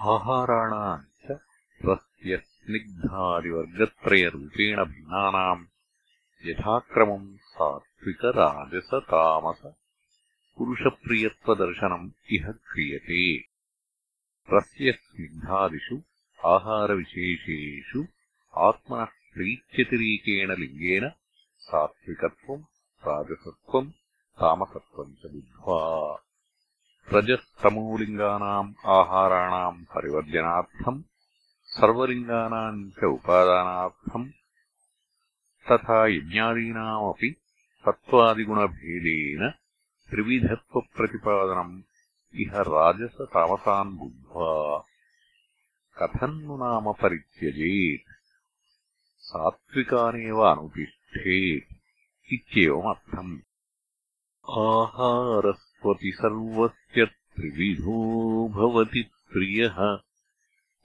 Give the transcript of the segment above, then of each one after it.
आहाराणाम् च रस्य स्निग्धादिवर्गत्रयरूपेण भिन्नानाम् यथाक्रमम् सात्विकराजसतामस पुरुषप्रियत्वदर्शनम् इह क्रियते। रस्य स्निग्धादिषु आहारविशेषेषु आत्मनः प्रीत्यतिरीकेण लिङ्गेन सात्विकत्वम् राजसत्वम् तामसत्वम् च बुद्ध्वा रजस्तमोलिङ्गानाम् आहाराणाम् परिवर्जनार्थम् सर्वलिङ्गानाम् च उपादानार्थम् तथा यज्ञादीनामपि सत्त्वादिगुणभेदेन त्रिविधत्वप्रतिपादनम् इह राजसतामसान् बुद्ध्वा। कथम् नु नाम परित्यजेत्? सात्विकानेव अनुतिष्ठेत्। इत्येवमर्थम् आहारस्त्वपि सर्वस्य त्रिविधो भवति प्रियः।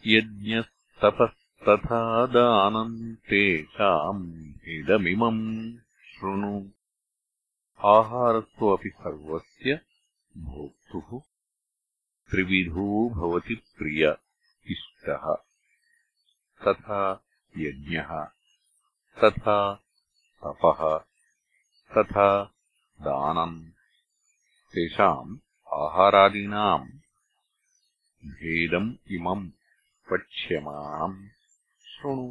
यज्ञस्तपः तथा दानम् तेषाम् इदमिमम् शृणु आहारत्वपि सर्वस्य भोक्तुः त्रिविधो भवति प्रिय इष्टः। तथा यज्ञः तथा तपः तथा दानम् तेषाम् आहारादीनाम् भेदम् इमम् वक्ष्यमाणम् शृणु